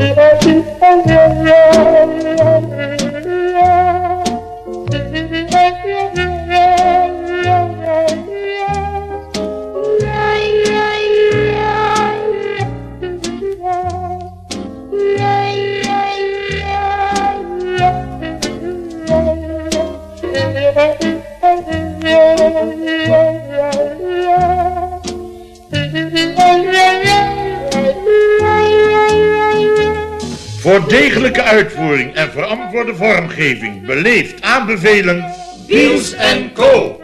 Voor vormgeving beleefd aanbevelen Wiels en Co.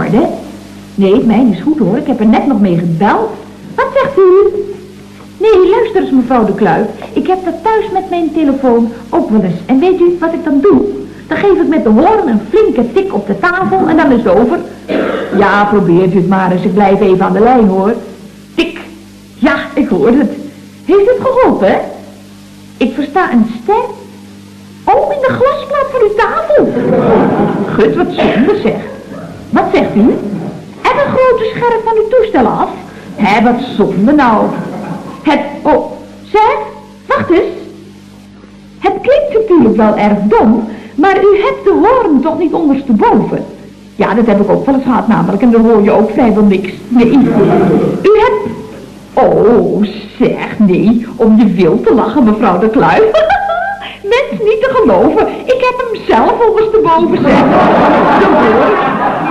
orde? Nee, mijn is goed hoor. Ik heb er net nog mee gebeld. Wat zegt u? Nee, luister eens mevrouw de Kluif. Ik heb dat thuis met mijn telefoon ook wel eens. En weet u wat ik dan doe? Dan geef ik met de hoorn een flinke tik op de tafel en dan is het over. Ja, probeert u het maar eens. Ik blijf even aan de lijn hoor. Tik. Ja, ik hoor het. Heeft het geholpen? Ik versta een ster. Oh, in de glasplaat van uw tafel. Gut, wat zonde zeg. Wat zegt u? En een grote scherm van uw toestel af? Hé, wat zonde nou. Het, oh, zeg, wacht eens. Het klinkt natuurlijk wel erg dom, maar u hebt de hoorn toch niet ondersteboven? Ja, dat heb ik ook wel eens gehad namelijk, en dan hoor je ook vrijwel niks. Nee, u hebt... Oh, zeg, nee, om je wil te lachen, mevrouw de Kluif. Mens niet te geloven, ik heb hem zelf ondersteboven, zeg. Dat hoor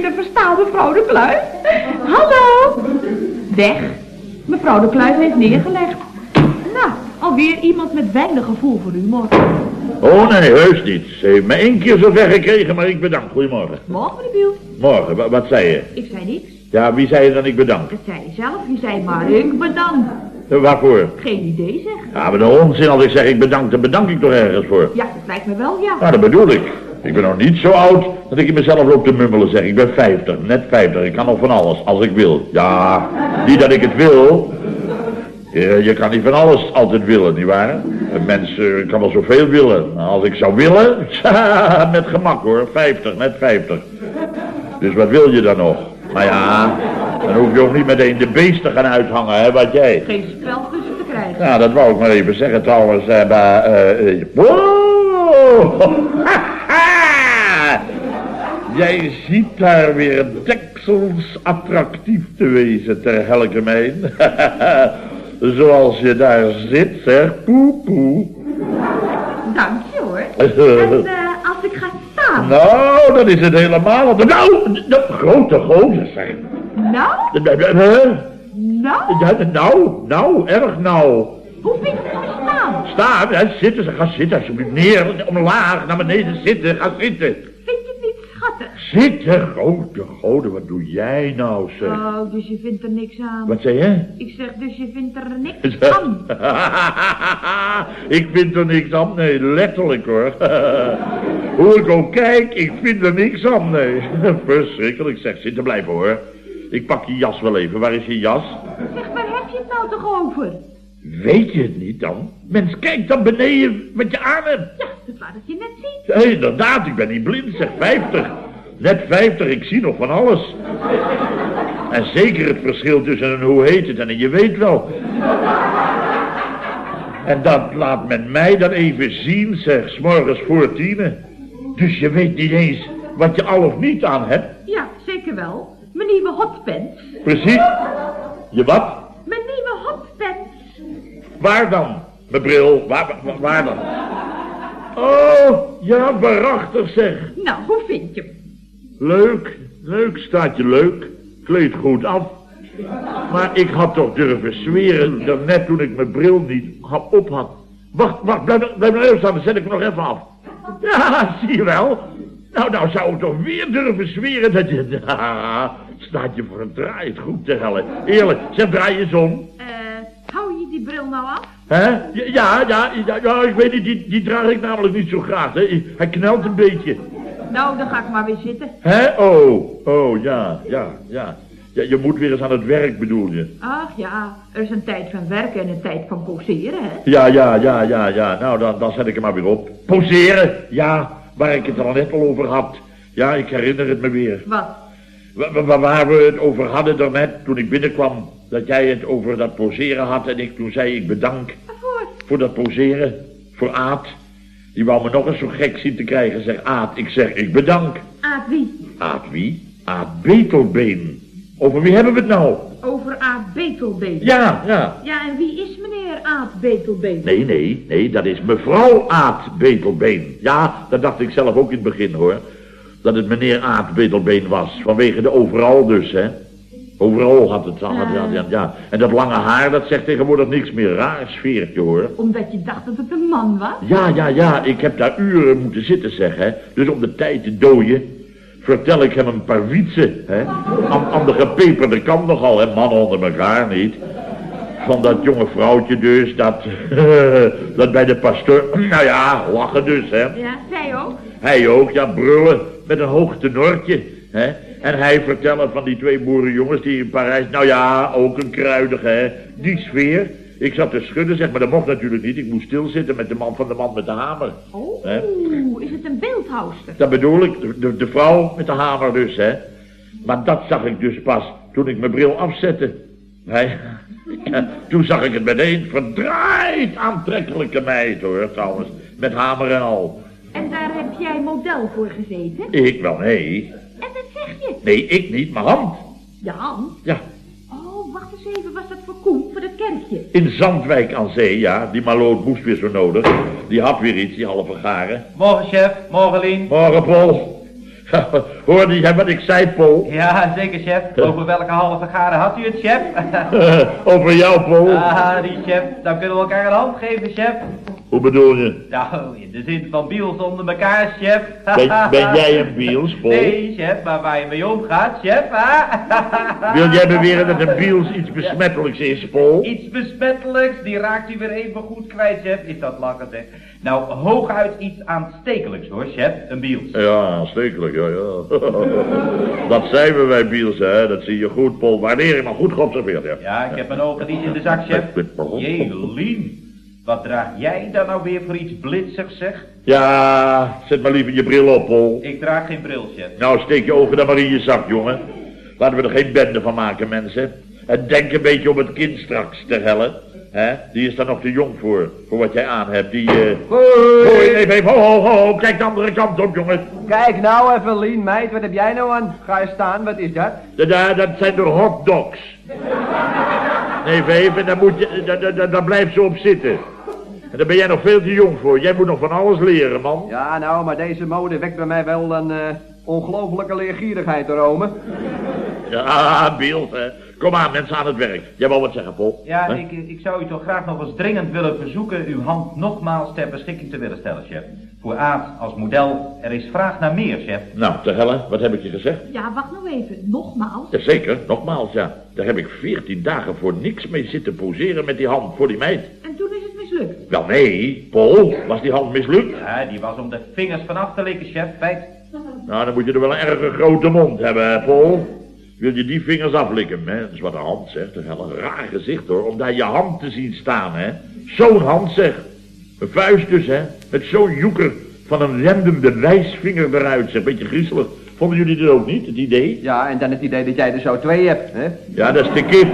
beter verstaan, mevrouw de Kluif? Hallo? Weg. Mevrouw de Kluif heeft neergelegd. Nou, alweer iemand met weinig gevoel voor humor. Oh nee, heus niet. Ze heeft me één keer zo ver gekregen, maar ik bedank. Goedemorgen. Morgen, meneer Biel. Morgen, wa- wat zei je? Ik zei niks. Ja, wie zei je dan ik bedank? Dat zei je zelf. Je zei maar, ik bedank. Eh, Waarvoor? Geen idee, zeg. Ja, maar de onzin als ik zeg ik bedank, dan bedank ik toch ergens voor. Ja, dat lijkt me wel, ja. Nou, dat bedoel ik. Ik ben nog niet zo oud dat ik in mezelf loop te mummelen zeg. Ik ben 50, net 50. Ik kan nog van alles, als ik wil. Ja, niet dat ik het wil. Je, je kan niet van alles altijd willen, nietwaar? Een mens eh, kan wel zoveel willen. Maar als ik zou willen, met gemak hoor. 50, net 50. Dus wat wil je dan nog? Maar ja, dan hoef je ook niet meteen de beest te gaan uithangen, hè, wat jij. Geen spel tussen te krijgen. Ja, dat wou ik maar even zeggen trouwens. eh, maar, eh, eh, wow! Jij ziet daar weer deksels attractief te wezen ter helgemeen. Zoals je daar zit, zeg. Poe, poe. Dank je, hoor. En eh, als ik ga staan? Nou, dat is het helemaal. Nou, de grote gozer, zeg. Nou? Nou? Nou, nou, erg nou. Hoe vind je me staan? Staan, hè, zitten, ze ga zitten alsjeblieft. Neer, omlaag, naar beneden zitten, ga zitten. Vind je het niet schattig? Zitten, grote goden, wat doe jij nou, zeg? Oh, dus je vindt er niks aan. Wat zei je? Ik zeg, dus je vindt er niks aan. ik vind er niks aan, nee, letterlijk hoor. Hoe ik ook kijk, ik vind er niks aan, nee. Verschrikkelijk, zeg, zitten blijven hoor. Ik pak je jas wel even, waar is je jas? Zeg, waar heb je het nou toch over? Weet je het niet dan? Mens, kijk dan beneden wat je aan hebt. Ja, dat laat het je net zien. Ja, inderdaad, ik ben niet blind, zeg 50. Net 50, ik zie nog van alles. En zeker het verschil tussen een hoe heet het en een je weet wel. En dat laat men mij dan even zien, zeg, s'morgens voor tienen. Dus je weet niet eens wat je al of niet aan hebt. Ja, zeker wel. Mijn nieuwe hotpants. Precies. Je wat? Mijn nieuwe hotpants. Waar dan? Mijn bril, waar, waar, waar dan? Oh, ja, waarachtig zeg. Nou, hoe vind je hem? Leuk, leuk, staat je leuk. Kleed goed af. Maar ik had toch durven zweren, dat net toen ik mijn bril niet op had. Wacht, wacht, blijf, blijf nou even staan, dan zet ik nog even af. Ja, zie je wel. Nou, nou zou ik toch weer durven zweren dat je... staat je voor een draai goed te hellen. Eerlijk, zeg, draai eens om. Eh, hou je die bril nou af? Hè? Ja, ja, ja, ja, ik weet niet, die, die draag ik namelijk niet zo graag. Hè. Hij knelt een beetje. Nou, dan ga ik maar weer zitten. Hè? Oh, oh, ja, ja, ja. Ja, je moet weer eens aan het werk, bedoel je? Ach ja, er is een tijd van werken en een tijd van poseren, hè? Ja, ja, ja, ja, ja. Nou, dan, dan zet ik hem maar weer op. Poseren, ja, waar ik het al net al over had. Ja, ik herinner het me weer. Wat? Wa- wa- Waar we het over hadden daarnet, toen ik binnenkwam. Dat jij het over dat poseren had en ik toen zei ik bedank Waarvoor? voor dat poseren. Voor Aad. Die wou me nog eens zo gek zien te krijgen. Zeg Aad, ik zeg ik bedank. Aad wie? Aad wie? Aad Betelbeen. Over wie hebben we het nou? Over Aad Betelbeen. Ja, ja. Ja, en wie is meneer Aad Betelbeen? Nee, nee, nee, dat is mevrouw Aad Betelbeen. Ja, dat dacht ik zelf ook in het begin hoor. Dat het meneer Aad Betelbeen was. Vanwege de overal dus, hè. Overal had het, had, had, ja, ja. En dat lange haar, dat zegt tegenwoordig niks meer. Raar sfeertje hoor. Omdat je dacht dat het een man was? Ja, ja, ja, ik heb daar uren moeten zitten zeg, hè. Dus om de tijd te dooien, vertel ik hem een paar wietsen, hè. Aan, aan de gepeperde kant nogal, hè. Mannen onder elkaar niet. Van dat jonge vrouwtje dus, dat, dat bij de pastoor, nou ja, lachen dus, hè. Ja, zij ook? Hij ook, ja, brullen, met een hoog tenortje, hè. En hij vertellen van die twee boerenjongens die in Parijs, nou ja, ook een kruidige, hè. Die sfeer. Ik zat te schudden, zeg, maar dat mocht natuurlijk niet. Ik moest stilzitten met de man van de man met de hamer. Oh, Hè? is het een beeldhouster? Dat bedoel ik, de, de, de vrouw met de hamer dus, hè. Maar dat zag ik dus pas toen ik mijn bril afzette. Hij, ja, toen zag ik het meteen, verdraaid aantrekkelijke meid, hoor, trouwens. Met hamer en al. En daar heb jij model voor gezeten? Ik wel, nee. Nee, ik niet, mijn hand. Je hand? Ja, Oh, wacht eens even, was dat voor Koen, voor dat kerkje? in Zandwijk aan zee, ja. Die maloot moest weer zo nodig. Die had weer iets, die halve garen. Morgen, chef. Morgen, Lien. Morgen, Paul. Hoorde jij wat ik zei, Paul? Ja, zeker, chef. Over welke halve garen had u het, chef? Over jou, Paul. ah, die chef. Dan kunnen we elkaar een hand geven, chef. Hoe bedoel je? Nou, in de zin van biels onder elkaar, chef. Ben, ben jij een biels, Paul? Nee, chef, maar waar je mee omgaat, chef. Wil jij beweren dat een biels iets besmettelijks is, Paul? Iets besmettelijks, die raakt u weer even goed kwijt, chef. Is dat lachen, zeg. Nou, hooguit iets aanstekelijks, hoor, chef. Een biels. Ja, aanstekelijk, ja, ja. dat zijn we wij biels, hè. Dat zie je goed, Paul. Waardeer je maar goed geobserveerd, ja. Ja, ik heb mijn ogen niet in de zak, chef. Jelien, wat draag jij dan nou weer voor iets blitsigs, zeg? Ja, zet maar liever je bril op, Paul. Ik draag geen bril, chef. Nou, steek je ogen dan maar in je zak, jongen. Laten we er geen bende van maken, mensen. En denk een beetje op het kind straks, ter helle. hè? Die is daar nog te jong voor, voor wat jij aan hebt. Die, eh... Hoi, even, even, ho, ho, ho, kijk de andere kant op, jongen. Kijk nou even, Lien, meid, wat heb jij nou aan? Ga je staan, wat is dat? Dat, dat, dat zijn de hotdogs. Nee, even, daar, moet je, daar, daar, daar blijf ze op zitten. En daar ben jij nog veel te jong voor. Jij moet nog van alles leren, man. Ja, nou, maar deze mode wekt bij mij wel een eh, ongelofelijke leergierigheid, Rome. Ja, beeld, hè. Kom aan, mensen aan het werk. Jij wou wat zeggen, Paul? Ja, ik, ik zou u toch graag nog eens dringend willen verzoeken uw hand nogmaals ter beschikking te willen stellen, chef. Voor Aad als model, er is vraag naar meer, chef. Nou, ter helle, wat heb ik je gezegd? Ja, wacht nou even, nogmaals. Jazeker, nogmaals, ja. Daar heb ik veertien dagen voor niks mee zitten poseren met die hand voor die meid. En toen is het mislukt. Wel, nee, Paul, was die hand mislukt? Ja, die was om de vingers vanaf te likken, chef. Feit. Nou, dan moet je er wel een erge grote mond hebben, hè, Paul. Wil je die vingers aflikken, hè? Dat is wat een hand zegt. Dat is wel een raar gezicht, hoor. Om daar je hand te zien staan, hè. Zo'n hand, zeg. Een vuist dus, hè. Met zo'n joeker van een random de wijsvinger eruit, zeg. Beetje griezelig. Vonden jullie dit ook niet, het idee? Ja, en dan het idee dat jij er zo twee hebt, hè? Ja, dat is de kip.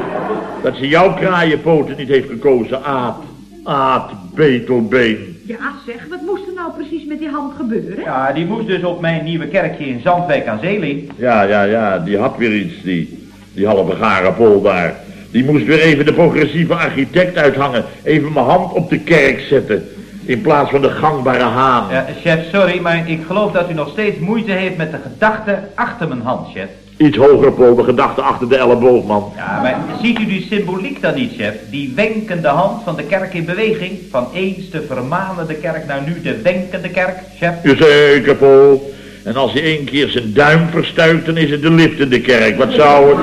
Dat ze jouw kraaienpoten niet heeft gekozen, Aad. Aad, betelbeen. Ja, zeg, wat moest er nou precies met die hand gebeuren? Ja, die moest dus op mijn nieuwe kerkje in Zandwijk aan Zeeling. Ja, ja, ja, die had weer iets, die, die halve gare pol daar. Die moest weer even de progressieve architect uithangen. Even mijn hand op de kerk zetten. In plaats van de gangbare haan. Ja, chef, sorry, maar ik geloof dat u nog steeds moeite heeft met de gedachte achter mijn hand, chef. Iets hoger, Paul, de gedachte achter de elleboog, man. Ja, maar ziet u die symboliek dan niet, chef? Die wenkende hand van de kerk in beweging. Van eens de vermanende kerk naar nu de wenkende kerk, chef. Jazeker, Paul. En als hij één keer zijn duim verstuikt, dan is het de liftende kerk. Wat zou het?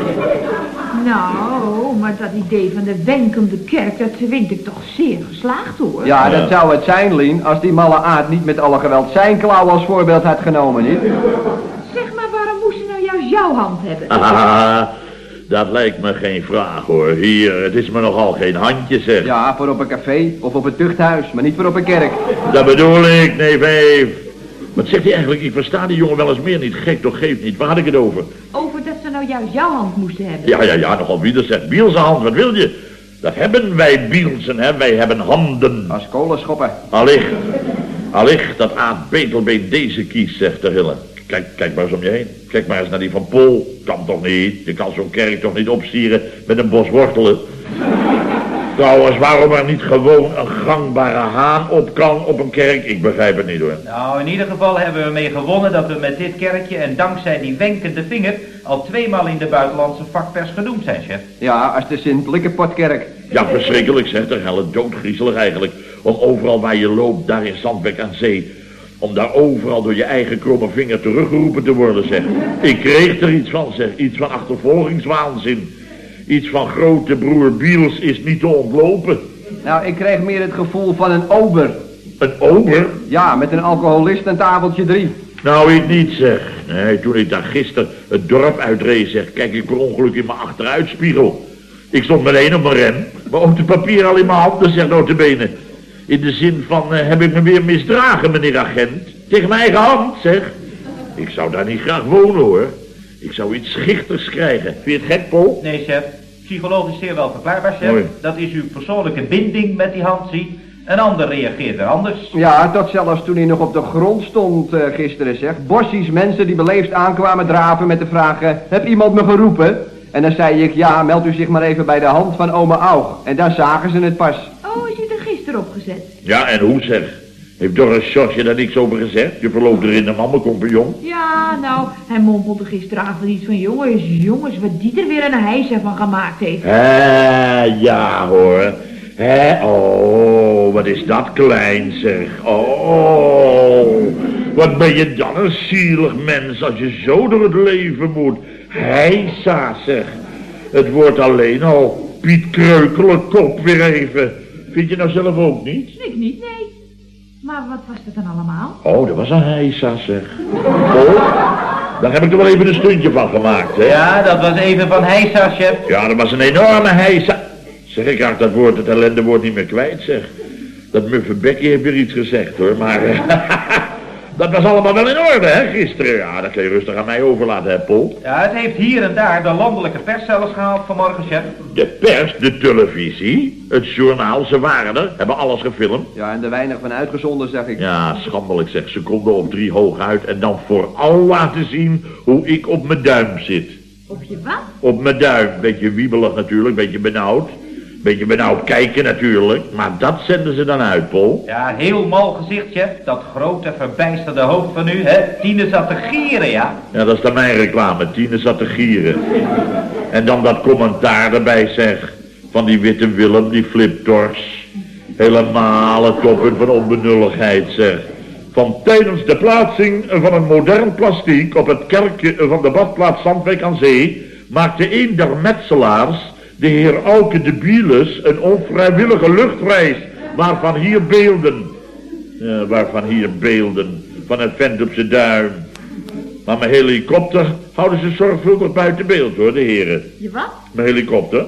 Nou, maar dat idee van de wenkende kerk, dat vind ik toch zeer geslaagd hoor. Ja, dat zou het zijn, Lien, als die malle aard niet met alle geweld zijn klauw als voorbeeld had genomen, niet? Zeg maar, waarom moest jouw hand hebben? Ah, dat lijkt me geen vraag, hoor. Hier, het is me nogal geen handje, zeg. Ja, voor op een café of op een tuchthuis, maar niet voor op een kerk. Dat bedoel ik, neef Eef. Wat zegt hij eigenlijk? Ik versta die jongen wel eens meer niet. Gek toch, geeft niet. Waar had ik het over? Over dat ze nou juist jouw hand moesten hebben. Ja, ja, ja, nogal wie dat zegt. Bielse hand, wat wil je? Dat hebben wij Bielsen, hè. Wij hebben handen. Als kolenschoppen. Allicht, allicht dat Aad Betelbeen deze kiest, zegt de Hille. Kijk, kijk maar eens om je heen. Kijk maar eens naar die van Pol. Kan toch niet? Je kan zo'n kerk toch niet opstieren met een bos wortelen? Trouwens, waarom er niet gewoon een gangbare haan op kan op een kerk? Ik begrijp het niet hoor. Nou, in ieder geval hebben we mee gewonnen dat we met dit kerkje en dankzij die wenkende vinger al tweemaal in de buitenlandse vakpers genoemd zijn, chef. Ja, als de Sint-Likkenpotkerk. Ja, verschrikkelijk zeg, de helle doodgriezelig eigenlijk. Om overal waar je loopt, daar in Zandbek aan zee... om daar overal door je eigen kromme vinger teruggeroepen te worden, zeg. Ik kreeg er iets van, zeg. Iets van achtervolgingswaanzin. Iets van grote broer Biels is niet te ontlopen. Nou, ik kreeg meer het gevoel van een ober. Een ober? Ja, met een alcoholist en tafeltje drie. Nou, ik niet, zeg. Nee, toen ik daar gisteren het dorp uitreed, zeg, kijk ik per ongeluk in mijn achteruitspiegel. Ik stond meteen op mijn ren, maar ook de papier al in mijn handen, zeg notabene. In de zin van, eh, heb ik me weer misdragen, meneer agent? Tegen mijn eigen hand, zeg. Ik zou daar niet graag wonen, hoor. Ik zou iets schichters krijgen. Vind je het gek, Paul? Nee, chef. Psychologisch zeer wel verklaarbaar, chef. Mooi. Dat is uw persoonlijke binding met die hand, zie. Een ander reageert weer anders. Ja, tot zelfs toen hij nog op de grond stond eh, gisteren, zeg. Bossies mensen die beleefd aankwamen draven met de vraag... eh, heb iemand me geroepen? En dan zei ik, ja, meld u zich maar even bij de hand van oma Aug. En daar zagen ze het pas. Oh, is je Ja, en hoe zeg? Heeft Doris Sjosje daar niks over gezegd? Je verloopt er in een mammencompagnon? Ja, nou, hij mompelde gisteravond iets van jongens, jongens, wat die er weer een hijs van gemaakt heeft. Hé, ja hoor. Hé, oh, wat is dat klein zeg. Oh, wat ben je dan een zielig mens als je zo door het leven moet. Heisa zeg. Het wordt alleen al Piet Kreukelen kop weer even. Vind je nou zelf ook niet? Ik niet, nee. Maar wat was dat dan allemaal? Oh, dat was een heisa zeg. Oh, daar heb ik er wel even een stuntje van gemaakt hè. Ja, dat was even van Heisa, chef. Ja, dat was een enorme heisa. Zeg, ik raak dat woord, het ellendewoord niet meer kwijt, zeg. Dat muffe Becky heeft weer iets gezegd, hoor, maar... dat was allemaal wel in orde, hè, gisteren. Ja, dat kun je rustig aan mij overlaten, hè, Paul. Ja, het heeft hier en daar de landelijke pers zelfs gehaald vanmorgen, chef. De pers, de televisie, het journaal, ze waren er, hebben alles gefilmd. Ja, en er weinig van uitgezonden, zeg ik. Ja, schandelijk, zeg, seconde of drie hooguit. En dan vooral laten zien hoe ik op mijn duim zit. Op je wat? Op mijn duim, beetje wiebelig natuurlijk, beetje benauwd. Beetje benauwd kijken natuurlijk, maar dat zenden ze dan uit, Paul. Ja, heel mal gezicht, chef. Dat grote verbijsterde hoofd van u, hè. Tine zat te gieren, ja. Ja, dat is dan mijn reclame. Tine zat te gieren. En dan dat commentaar erbij zeg. Van die witte Willem, die fliptors. Helemaal het toppunt van onbenulligheid zeg. Van tijdens de plaatsing van een modern plastiek op het kerkje van de badplaats Zandwijk aan Zee... maakte een der metselaars, de heer Auke de Bieles, een onvrijwillige luchtreis... waarvan hier beelden... Ja, waarvan hier beelden van een vent op zijn duim... Maar mijn helikopter houden ze zorgvuldig buiten beeld hoor, de heren. Je wat? Mijn helikopter,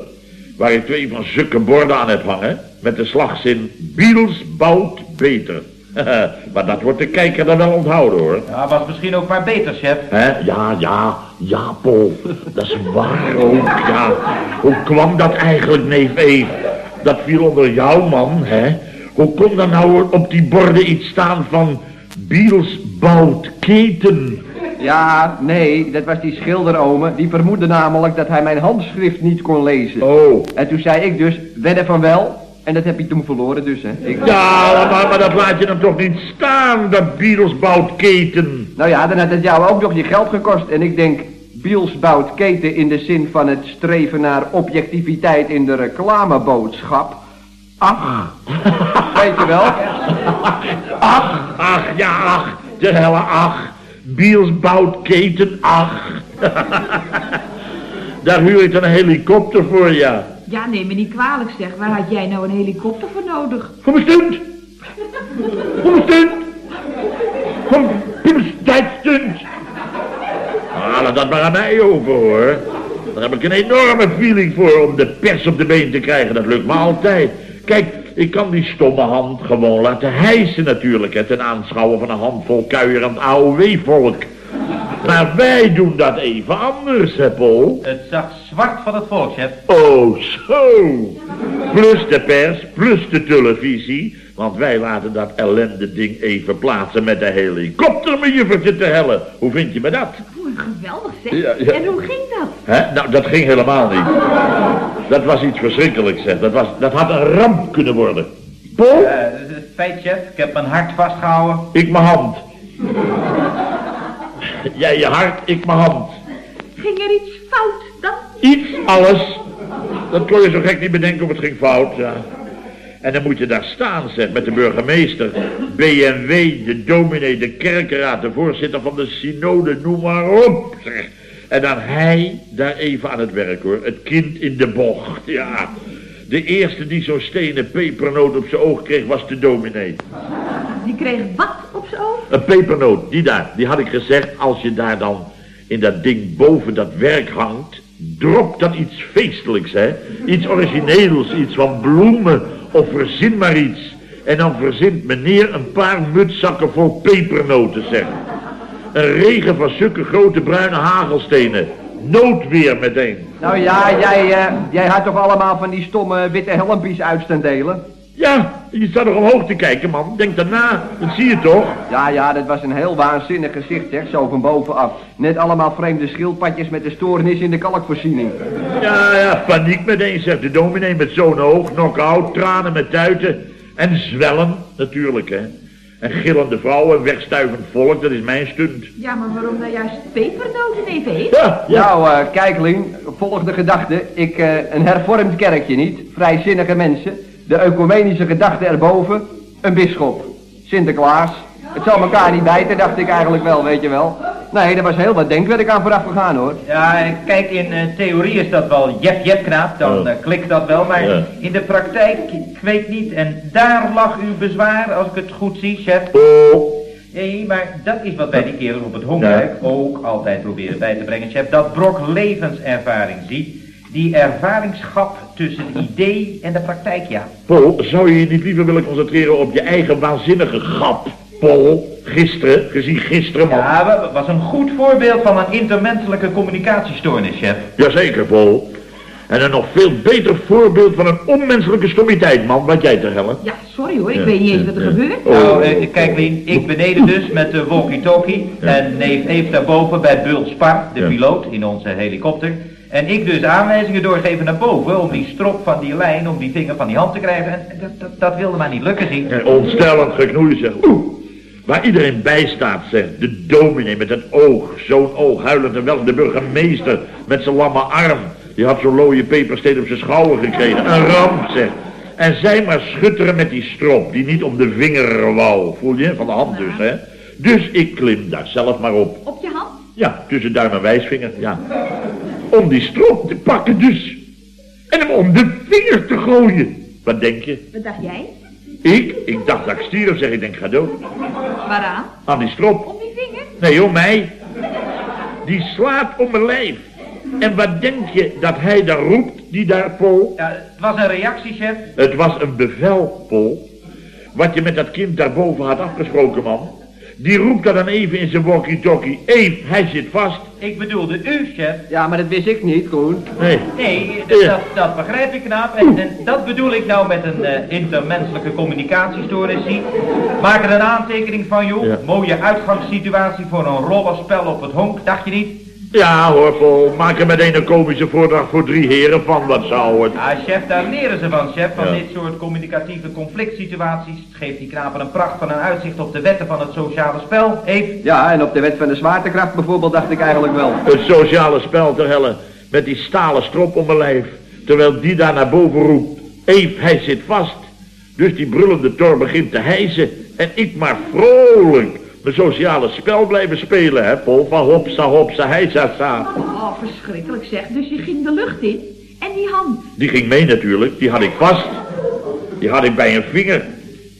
waar ik twee van zulke borden aan heb hangen, met de slagzin Biels bouwt beter. maar dat wordt de kijker dan wel onthouden hoor. Ja, was misschien ook maar beter, chef. Hè? Ja, ja, ja, Paul. Dat is waar ook, ja. Hoe kwam dat eigenlijk, neef Eve? Dat viel onder jou, man, hè? Hoe kon er nou op die borden iets staan van Biels bouwt keten? Ja, nee, dat was die schilderome. Die vermoedde namelijk dat hij mijn handschrift niet kon lezen. Oh. En toen zei ik dus, wedden van wel. En dat heb je toen verloren dus, hè. Ik... Ja, maar, maar dat laat je dan toch niet staan, dat Beatles bouwt keten. Nou ja, dan had het jou ook nog je geld gekost. En ik denk, Biels bouwt keten in de zin van het streven naar objectiviteit in de reclameboodschap. Ach, weet je wel? Ach, ach, ja, ach. De helle ach. Biels bouwt keten, ach. Daar huur ik een helikopter voor, ja. Ja, neem me niet kwalijk zeg. Waar had jij nou een helikopter voor nodig? Voor mijn stunt. Voor mijn stunt. Voor Pims tijdstunt. Ah, laat dat maar aan mij over, hoor. Daar heb ik een enorme feeling voor om de pers op de been te krijgen. Dat lukt me altijd. Kijk, ik kan die stomme hand gewoon laten hijsen natuurlijk. hè, ten aanschouwen van een handvol kuierend AOW-volk. Maar wij doen dat even anders, hè, Paul? Het zag zwart van het volk, chef. Oh, zo. Plus de pers, plus de televisie. Want wij laten dat ellende ding even plaatsen met de helikopter, mijn juffertje te hellen. Hoe vind je me dat? Geweldig zeg. Ja, ja. En hoe ging dat? Hè? Nou, dat ging helemaal niet. Dat was iets verschrikkelijks, zeg. Dat, was, dat had een ramp kunnen worden. Paul? Het feit, chef. Ik heb mijn hart vastgehouden. Ik mijn hand. Jij je hart, ik mijn hand. Ging er iets fout dan? Iets, alles. Dat kon je zo gek niet bedenken of het ging fout, ja. En dan moet je daar staan, zeg, met de burgemeester, BMW, de dominee, de kerkenraad, de voorzitter van de synode, noem maar op, zeg. En dan hij daar even aan het werk, hoor. Het kind in de bocht, ja. De eerste die zo'n stenen pepernoot op zijn oog kreeg, was de dominee. Die kreeg wat op zijn oog? Een pepernoot, die daar. Die had ik gezegd, als je daar dan in dat ding boven dat werk hangt, drop dan iets feestelijks, hè. Iets origineels, iets van bloemen, of verzin maar iets. En dan verzint meneer een paar mutzakken vol pepernoten, zeg. Een regen van zulke grote bruine hagelstenen. Noodweer meteen. Nou ja, jij, eh, jij had toch allemaal van die stomme witte helmpjes uit staan delen? Ja, je staat er omhoog te kijken, man. Denk daarna, dat zie je toch? Ja, ja, dat was een heel waanzinnig gezicht, zeg, zo van bovenaf. Net allemaal vreemde schildpadjes met de stoornis in de kalkvoorziening. Ja, ja, paniek meteen, zegt de dominee met zo'n oog, knock-out, tranen met tuiten. En zwellen, natuurlijk, hè. En gillende vrouwen, wegstuivend volk, dat is mijn stunt. Ja, maar waarom nou juist pepernoten even heet? Ja, ja. Nou, kijk, Lien, volg de gedachte. Ik, eh, een hervormd kerkje niet, vrijzinnige mensen, de ecumenische gedachte erboven, een bisschop, Sinterklaas. Het zal elkaar niet bijten, dacht ik eigenlijk wel, weet je wel. Nee, er was heel wat denkwerk aan vooraf gegaan, hoor. Ja, kijk, in eh, theorie is dat wel jep jep knaap, dan eh, klikt dat wel, maar Ja. in de praktijk, ik weet niet, en daar lag uw bezwaar, als ik het goed zie, chef. Oh, Nee, maar dat is wat wij die kerel op het hongerrijk ook altijd proberen bij te brengen, chef. Dat brok levenservaring ziet, die ervaringsschap tussen het idee en de praktijk, ja. Paul, zou je je niet liever willen concentreren op je eigen waanzinnige grap? Paul, gisteren, gezien gisteren, man. Ja, wa- was een goed voorbeeld van een intermenselijke communicatiestoornis, chef. Jazeker, Paul. En een nog veel beter voorbeeld van een onmenselijke stommiteit, man, wat jij te hellen. Ja, sorry hoor, ik weet niet eens wat er ja. gebeurt. Oh. Nou, eh, kijk Lien, ik beneden dus met de walkie-talkie en neef Eve daarboven bij Bult Spar, de Ja. piloot in onze helikopter. En ik dus aanwijzingen doorgeven naar boven om die strop van die lijn, om die vinger van die hand te krijgen. En dat, dat, dat wilde maar niet lukken, zie. En ontstellend geknoeid, zeg. Oeh. Waar iedereen bij staat, zeg. De dominee met het oog. Zo'n oog, huilend en wel. De burgemeester met zijn lamme arm. Die had zo'n looie pepersteen op zijn schouder gekregen. Een ramp, zeg. En zij maar schutteren met die strop, die niet om de vinger wou. Voel je? Van de hand dus, hè. Dus ik klim daar zelf maar op. Op je hand? Ja, tussen duim en wijsvinger, ja. Om die strop te pakken dus. En hem om de vinger te gooien. Wat denk je? Wat dacht jij? Ik? Ik dacht dat ik stierf, zeg ik denk ga dood. Waaraan? Aan die strop. Om die vinger? Nee, om mij. Die slaat om mijn lijf. En wat denk je dat hij daar roept, die daar, Paul? Ja, het was een reactie, chef. Het was een bevel, Paul. Wat je met dat kind daarboven had afgesproken, man. Die roept dat dan even in zijn walkie-talkie. Eve, hij zit vast. Ik bedoelde u, chef. Ja, maar dat wist ik niet, Koen. Nee. Nee, dat, dat, dat begrijp ik knaap. En, en dat bedoel ik nou met een eh, intermenselijke communicatiestoornis. Maak er een aantekening van, joh. Ja. Mooie uitgangssituatie voor een rollenspel op het honk, dacht je niet? Ja hoor, Paul. Maak er meteen een komische voordracht voor drie heren van. Wat zou het? Ah, chef, daar leren ze van, chef, van Ja. dit soort communicatieve conflict situaties. Het geeft die knapen een pracht van een uitzicht op de wetten van het sociale spel. Eve, Ja, en op de wet van de zwaartekracht bijvoorbeeld dacht ik eigenlijk wel. Het sociale spel ter helle. Met die stalen strop om mijn lijf. Terwijl die daar naar boven roept. Eef, hij zit vast. Dus die brullende tor begint te hijsen. En ik maar vrolijk mijn sociale spel blijven spelen, hè, Paul? Van hopsa hopsa hijsa sa. Oh, verschrikkelijk zeg. Dus je ging de lucht in. En die hand. Die ging mee natuurlijk, die had ik vast. Die had ik bij een vinger.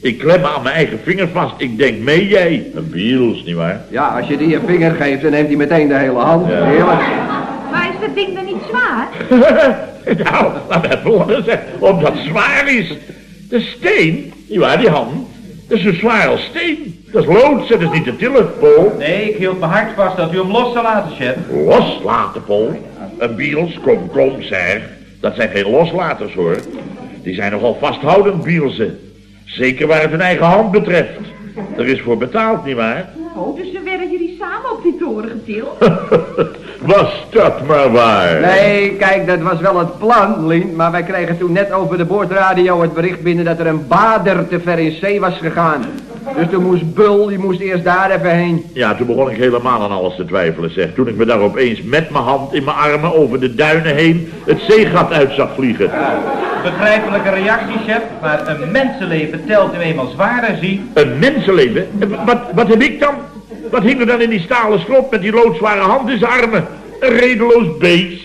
Ik klem me aan mijn eigen vinger vast. Ik denk mee jij. Een biels, nietwaar? Ja, als je die je vinger geeft, dan neemt hij meteen de hele hand. Ja. Heerlijk. Maar is dat ding dan niet zwaar? nou, laat me even horen zeggen. Omdat het zwaar is. De steen, nietwaar, die hand. Dat is zo zwaar als steen. Dat is lood, dat is niet te tillen, Paul. nee, ik hield mijn hart vast dat u hem los zou laten, chef. Loslaten, Paul. Een biels, kom, kom, zeg. Dat zijn geen loslaters, hoor. Die zijn nogal vasthoudend, bielsen. Zeker waar het hun eigen hand betreft. Er is voor betaald, nietwaar? Oh, dus dan werden jullie samen op die toren getild? Was dat maar waar. Nee, kijk, dat was wel het plan, Lien. Maar wij kregen toen net over de boordradio het bericht binnen dat er een bader te ver in zee was gegaan. Dus toen moest Bul, die moest eerst daar even heen. Ja, toen begon ik helemaal aan alles te twijfelen, zeg. Toen ik me daar opeens met mijn hand in mijn armen over de duinen heen het zeegat uit zag vliegen. Begrijpelijke reactie, chef, maar een mensenleven telt nu eenmaal zwaarder, zie. Een mensenleven? En Wat, wat heb ik dan? Wat hing er dan in die stalen strop met die loodzware hand in zijn armen? Een redeloos beest.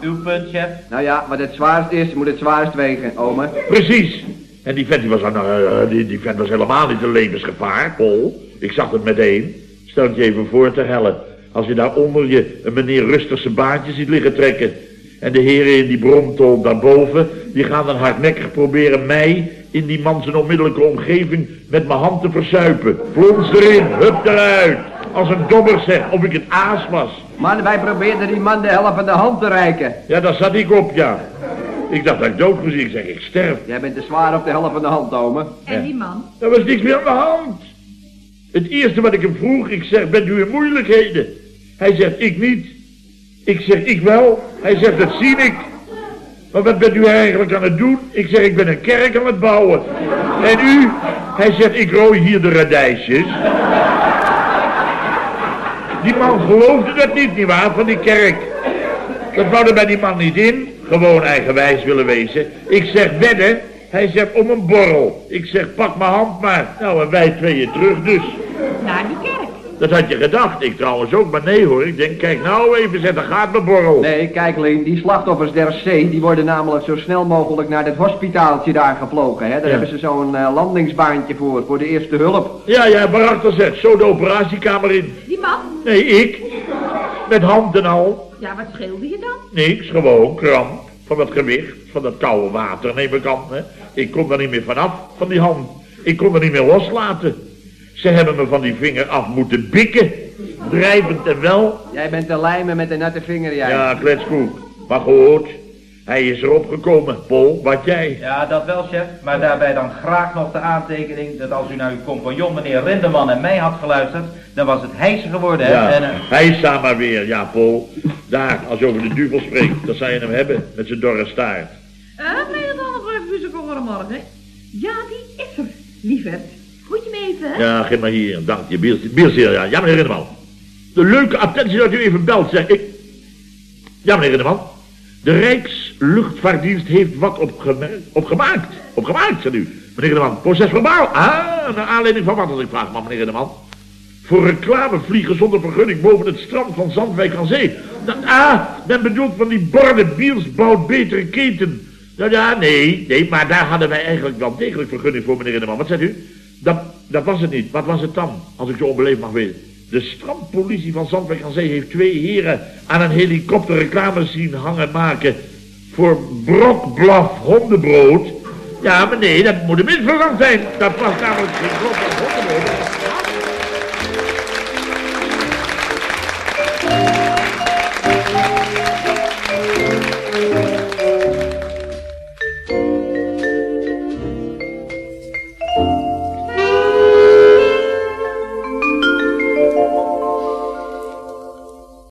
Uw punt, chef. Nou ja, wat het zwaarst is, moet het zwaarst wegen, ome. Precies. En die vent, die was, dan, eh, die, die vent was helemaal niet een levensgevaar, Paul. Ik zag het meteen. Stel het je even voor te hellen. Als je daar onder je een meneer rustig zijn baantje ziet liggen trekken. En de heren in die bromtol daarboven, die gaan dan hardnekkig proberen mij in die man zijn onmiddellijke omgeving met mijn hand te versuipen. Plons erin, hup eruit. Als een dobber zeg, of ik het aas was. Man, wij probeerden die man de helft van de hand te reiken. Ja, daar zat ik op, ja. Ik dacht dat ik dood was. Ik zeg, ik sterf. Jij bent te zwaar op de helft van de hand, ome. En die man? Er was niks meer aan de hand. Het eerste wat ik hem vroeg, ik zeg, bent u in moeilijkheden? Hij zegt, ik niet. Ik zeg, ik wel. Hij zegt, dat zie ik. Maar wat bent u eigenlijk aan het doen? Ik zeg, ik ben een kerk aan het bouwen. En u? Hij zegt, ik rooi hier de radijsjes. Die man geloofde dat niet, nietwaar, van die kerk. Dat wou er bij die man niet in. Gewoon eigenwijs willen wezen. Ik zeg wedden. Hij zegt om een borrel. Ik zeg pak mijn hand maar. Nou en wij tweeën terug dus. Naar die. Dat had je gedacht. Ik trouwens ook, maar nee hoor. Ik denk kijk nou even zet, daar gaat mijn borrel. Nee, kijk Lien, die slachtoffers der zee, die worden namelijk zo snel mogelijk naar dat hospitaaltje daar gevlogen. Hè? Daar Ja. hebben ze zo'n eh, landingsbaantje voor, voor de eerste hulp. Ja, ja, waarachter zet. Zo de operatiekamer in. Die man? Nee, ik. Met hand en al. Ja, wat scheelde je dan? Niks, gewoon kramp. Van dat gewicht, van dat koude water neem ik aan. Hè. Ik kon er niet meer vanaf, van die hand. Ik kon er niet meer loslaten. Ze hebben me van die vinger af moeten bikken. Drijvend en wel. Jij bent te lijmen met een natte vinger, jij. Ja, kletskoek. Maar goed, hij is erop gekomen. Paul, wat jij? Ja, dat wel, chef. Maar daarbij dan graag nog de aantekening dat als u naar uw compagnon, meneer Rinderman, en mij had geluisterd, dan was het hijsen geworden, hè? Ja, En, eh, hij staat maar weer. Ja, Paul. Daar, als je over de duvel spreekt, dan zou je hem hebben. Met zijn dorre staart. Eh, meneer de halve muziek morgen. Ja, die is er, lieverd. Moet je me even? Ja, geef maar hier. Dank je. Hier, ja. Ja, meneer Rinneman. De leuke attentie dat u even belt, zeg ik. Ja, meneer Rinneman. De Rijksluchtvaartdienst heeft wat opgemaakt. Opgemaakt, zegt u. Meneer Rinneman, proces verbaal. Ah, naar aanleiding van wat als ik vraag, maar meneer Rinneman. Voor reclamevliegen zonder vergunning boven het strand van Zandwijk aan Zee. Dat, ah, men bedoelt van die borden Biels bouwt betere keten. Nou ja, nee, nee, maar daar hadden wij eigenlijk wel degelijk vergunning voor, meneer Rinneman. Wat zegt u? Dat, dat was het niet. Wat was het dan, als ik zo onbeleefd mag weten? De strandpolitie van Zandwijk aan Zee heeft twee heren aan een helikopter reclame zien hangen maken voor brokblaf hondenbrood. Ja, maar nee, dat moet een misverstand zijn. Dat was namelijk geen brokblaf hondenbrood.